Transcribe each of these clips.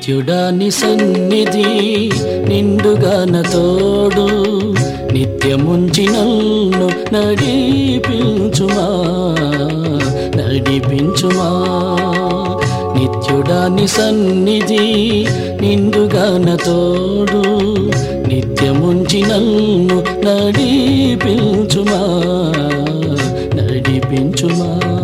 నిత్యుడాని సన్నిధి నిండుగాన తోడు నిత్యముంచి నన్ను నడిపించుమా నడిపించుమా. నిత్యుడాని సన్నిధి నిండుగాన తోడు నిత్యముంచి నన్ను నడిపించుమా నడిపించుమా.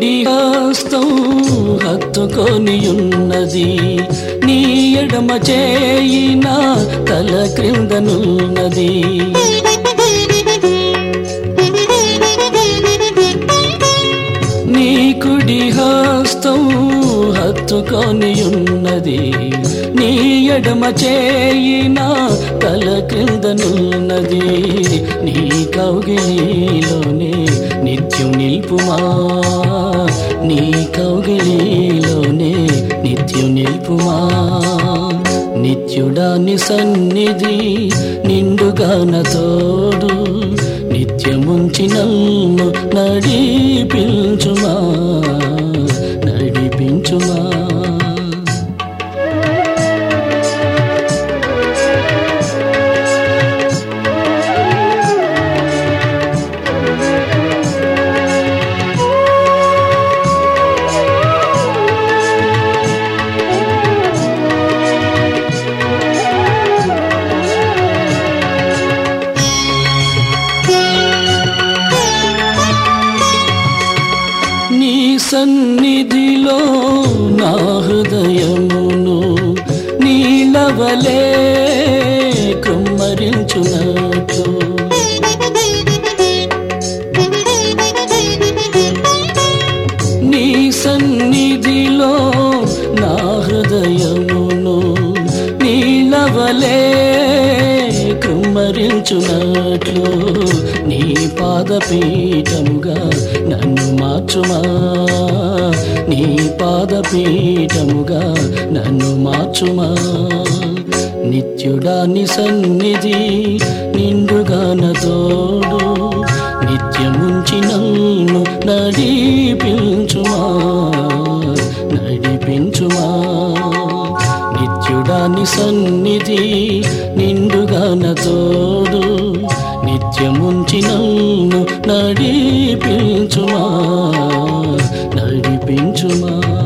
కుడి హస్తం హత్తుకొని ఉన్నది నీ ఎడమ చేయి నా తల క్రిందనున్నది నీ కుడి హస్తం హత్తుకొని ఉన్నది నీ ఎడమ చేయి నా తల క్రిందనున్నది నీ కౌగిలిలోనే నిత్యం నిల్పుమా? నీ కౌగిలిలోనే నిత్యం నిల్పుమా? నిత్యుడాని సన్నిధి నిండుగాన తోడు నిత్యముంచి నన్ను నడిపించుమా నడిపించుమా? సన్నిధిలో నా హృదయమును నీలవలే కుమ్మరించునట్లు నీ సన్నిధిలో నా హృదయమును నీలవలే కుమ్మరించునట్లు నీ పాదపీఠముగా నన్ను మార్చుమా? నీ పాదపీఠముగా నన్ను మార్చుమా? నిత్యుడాని సన్నిధి నిండుగాన తోడు నిత్యముంచి నన్ను నడిపించుమా? నడిపించుమా? నిత్యుడాని సన్నిధి నిండుగాన తోడు నిత్యముంచి నన్ను నడిపించుమా నడిపించుమా.